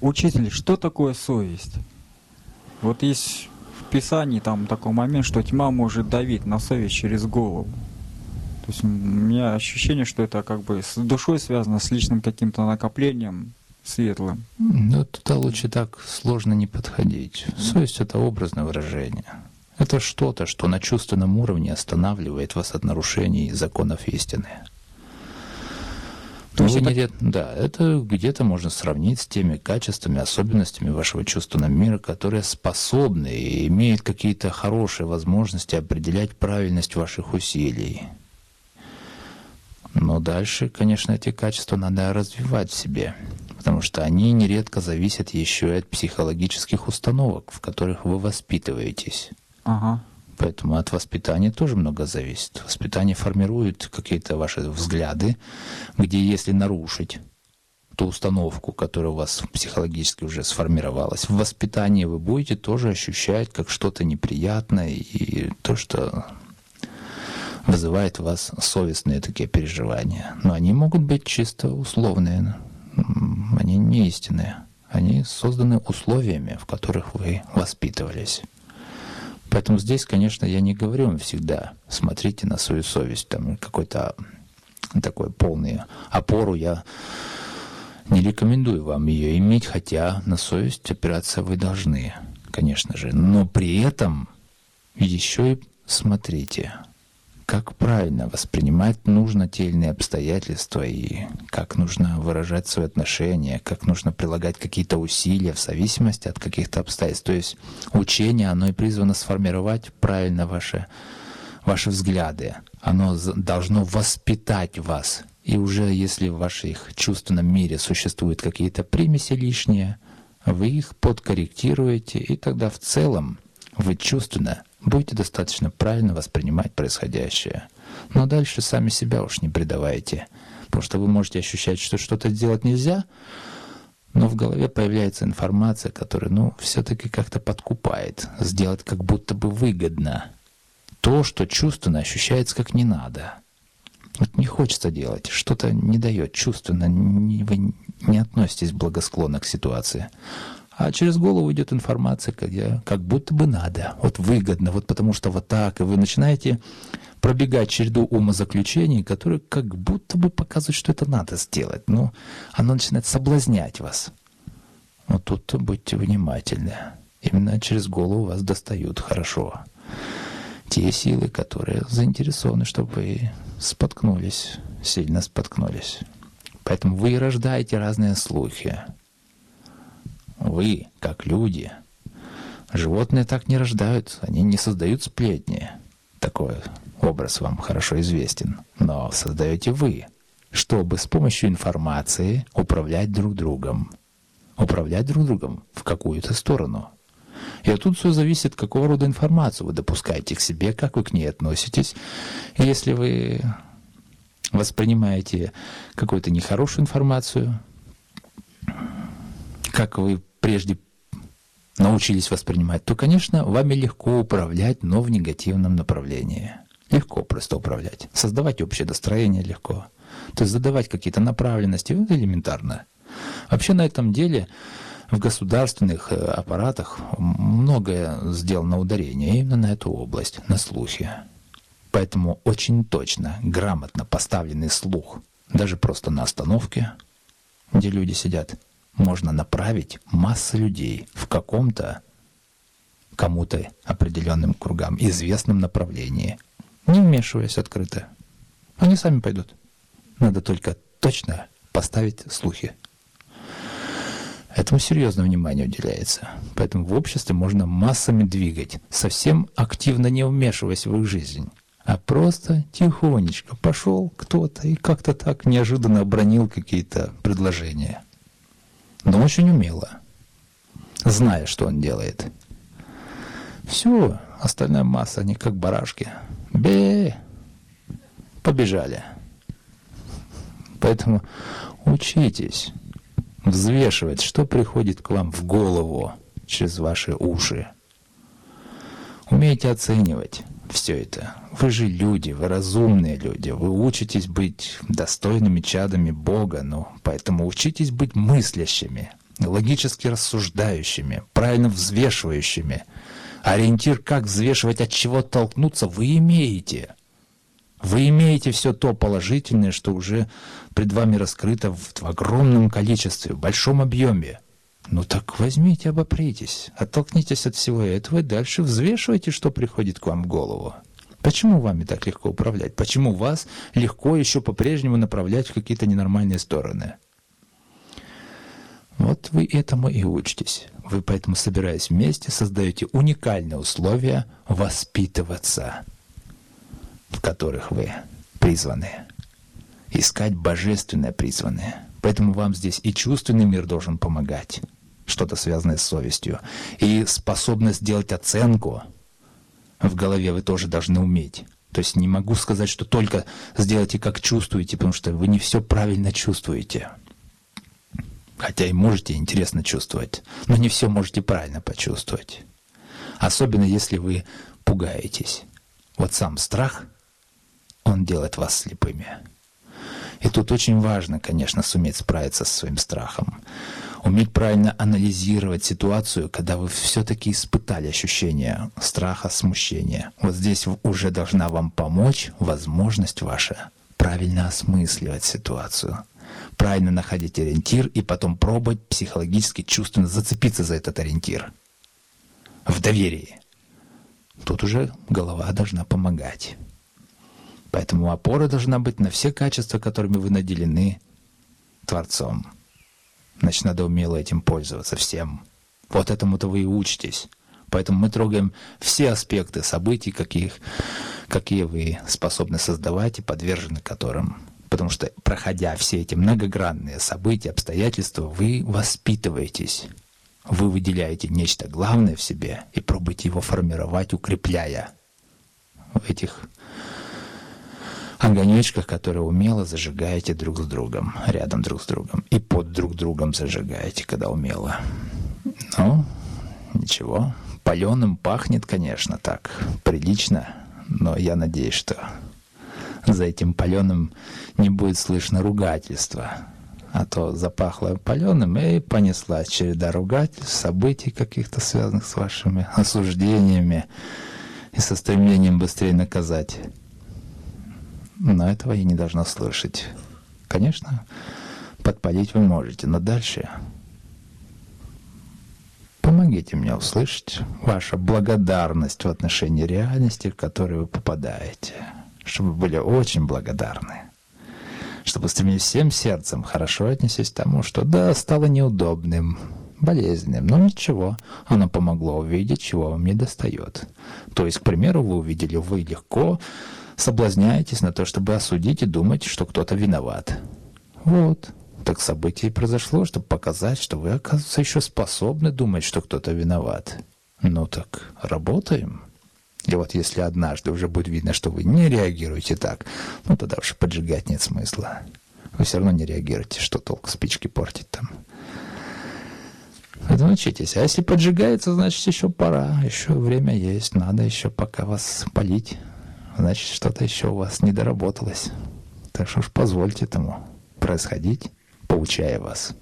Учитель, что такое совесть? Вот есть в Писании там такой момент, что тьма может давить на совесть через голову. То есть у меня ощущение, что это как бы с душой связано, с личным каким-то накоплением светлым. Ну, туда лучше так сложно не подходить. Совесть — это образное выражение. Это что-то, что на чувственном уровне останавливает вас от нарушений законов истины. То есть это... Да, это где-то можно сравнить с теми качествами, особенностями вашего чувственного мира, которые способны и имеют какие-то хорошие возможности определять правильность ваших усилий. Но дальше, конечно, эти качества надо развивать в себе, потому что они нередко зависят еще и от психологических установок, в которых вы воспитываетесь. Ага. Поэтому от воспитания тоже много зависит. Воспитание формирует какие-то ваши взгляды, где если нарушить ту установку, которая у вас психологически уже сформировалась, в воспитании вы будете тоже ощущать как что-то неприятное и то, что вызывает у вас совестные такие переживания. Но они могут быть чисто условные, они не истинные. Они созданы условиями, в которых вы воспитывались. Поэтому здесь, конечно, я не говорю вам всегда, смотрите на свою совесть, там какой-то такой полный опору я не рекомендую вам ее иметь, хотя на совесть опираться вы должны, конечно же. Но при этом еще и смотрите, как правильно воспринимать нужно те или иные обстоятельства и как нужно выражать свои отношения, как нужно прилагать какие-то усилия в зависимости от каких-то обстоятельств. То есть учение, оно и призвано сформировать правильно ваши, ваши взгляды. Оно должно воспитать вас. И уже если в ваших чувственном мире существуют какие-то примеси лишние, вы их подкорректируете, и тогда в целом вы чувственно Будете достаточно правильно воспринимать происходящее. Но дальше сами себя уж не предавайте. Потому что вы можете ощущать, что что-то сделать нельзя, но в голове появляется информация, которая, ну, все-таки как-то подкупает. Сделать как будто бы выгодно. То, что чувственно ощущается как не надо. Вот не хочется делать, что-то не дает чувственно, не, вы не относитесь благосклонно к ситуации а через голову идет информация, где как будто бы надо, вот выгодно, вот потому что вот так, и вы начинаете пробегать череду умозаключений, которые как будто бы показывают, что это надо сделать, но оно начинает соблазнять вас. Вот тут будьте внимательны. Именно через голову вас достают хорошо. Те силы, которые заинтересованы, чтобы вы споткнулись, сильно споткнулись. Поэтому вы рождаете разные слухи. Вы, как люди. Животные так не рождают, они не создают сплетни. Такой образ вам хорошо известен. Но создаете вы, чтобы с помощью информации управлять друг другом. Управлять друг другом в какую-то сторону. И тут все зависит, какого рода информацию вы допускаете к себе, как вы к ней относитесь. Если вы воспринимаете какую-то нехорошую информацию, как вы прежде научились воспринимать, то, конечно, вами легко управлять, но в негативном направлении. Легко просто управлять. Создавать общее настроение легко. То есть задавать какие-то направленности, это элементарно. Вообще на этом деле в государственных э, аппаратах многое сделано ударение именно на эту область, на слухи. Поэтому очень точно, грамотно поставленный слух, даже просто на остановке, где люди сидят, можно направить массу людей в каком-то кому-то определенным кругам, известном направлении, не вмешиваясь открыто. Они сами пойдут. Надо только точно поставить слухи. Этому серьезное внимание уделяется. Поэтому в обществе можно массами двигать, совсем активно не вмешиваясь в их жизнь, а просто тихонечко пошел кто-то и как-то так неожиданно обронил какие-то предложения но очень умело, зная, что он делает. Все, остальная масса, они как барашки. Бе! Побежали. Поэтому учитесь взвешивать, что приходит к вам в голову через ваши уши. Умейте оценивать все это. Вы же люди, вы разумные люди, вы учитесь быть достойными чадами Бога, ну, поэтому учитесь быть мыслящими. логически рассуждающими, правильно взвешивающими. Ориентир, как взвешивать, от чего толкнуться, вы имеете. Вы имеете все то положительное, что уже пред вами раскрыто в, в огромном количестве, в большом объеме. Ну так возьмите, обопритесь, оттолкнитесь от всего этого и дальше взвешивайте, что приходит к вам в голову. Почему вами так легко управлять? Почему вас легко еще по-прежнему направлять в какие-то ненормальные стороны? Вот вы этому и учитесь. Вы поэтому, собираясь вместе, создаете уникальные условия воспитываться, в которых вы призваны. Искать божественное призваны. Поэтому вам здесь и чувственный мир должен помогать, что-то связанное с совестью, и способность делать оценку в голове вы тоже должны уметь. То есть не могу сказать, что только сделайте как чувствуете, потому что вы не все правильно чувствуете. Хотя и можете интересно чувствовать, но не все можете правильно почувствовать. Особенно если вы пугаетесь. Вот сам страх, он делает вас слепыми. И тут очень важно, конечно, суметь справиться со своим страхом. Уметь правильно анализировать ситуацию, когда вы все-таки испытали ощущение страха, смущения. Вот здесь уже должна вам помочь возможность ваша правильно осмысливать ситуацию – правильно находить ориентир и потом пробовать психологически, чувственно зацепиться за этот ориентир. В доверии. Тут уже голова должна помогать. Поэтому опора должна быть на все качества, которыми вы наделены Творцом. Значит, надо умело этим пользоваться всем. Вот этому-то вы и учитесь. Поэтому мы трогаем все аспекты событий, каких, какие вы способны создавать и подвержены которым Потому что, проходя все эти многогранные события, обстоятельства, вы воспитываетесь. Вы выделяете нечто главное в себе и пробуете его формировать, укрепляя в этих огонечках, которые умело зажигаете друг с другом, рядом друг с другом. И под друг другом зажигаете, когда умело. Ну, ничего. Паленым пахнет, конечно, так, прилично, но я надеюсь, что за этим паленым не будет слышно ругательства. А то запахло паленым и понеслась череда ругательств, событий каких-то связанных с вашими осуждениями и со стремлением быстрее наказать. Но этого я не должна слышать. Конечно, подпалить вы можете, но дальше помогите мне услышать ваша благодарность в отношении реальности, в которую вы попадаете чтобы были очень благодарны. Чтобы стремились всем сердцем хорошо отнестись к тому, что да, стало неудобным, болезненным, но ничего, оно помогло увидеть, чего вам не достает. То есть, к примеру, вы увидели, вы легко соблазняетесь на то, чтобы осудить и думать, что кто-то виноват. Вот. Так событие и произошло, чтобы показать, что вы, оказывается, еще способны думать, что кто-то виноват. Ну так, работаем. И вот если однажды уже будет видно, что вы не реагируете так, ну тогда уж поджигать нет смысла. Вы все равно не реагируете, что толк спички портить там. Поэтому учитесь. А если поджигается, значит еще пора, еще время есть, надо еще пока вас полить. Значит, что-то еще у вас не доработалось. Так что уж позвольте этому происходить, поучая вас.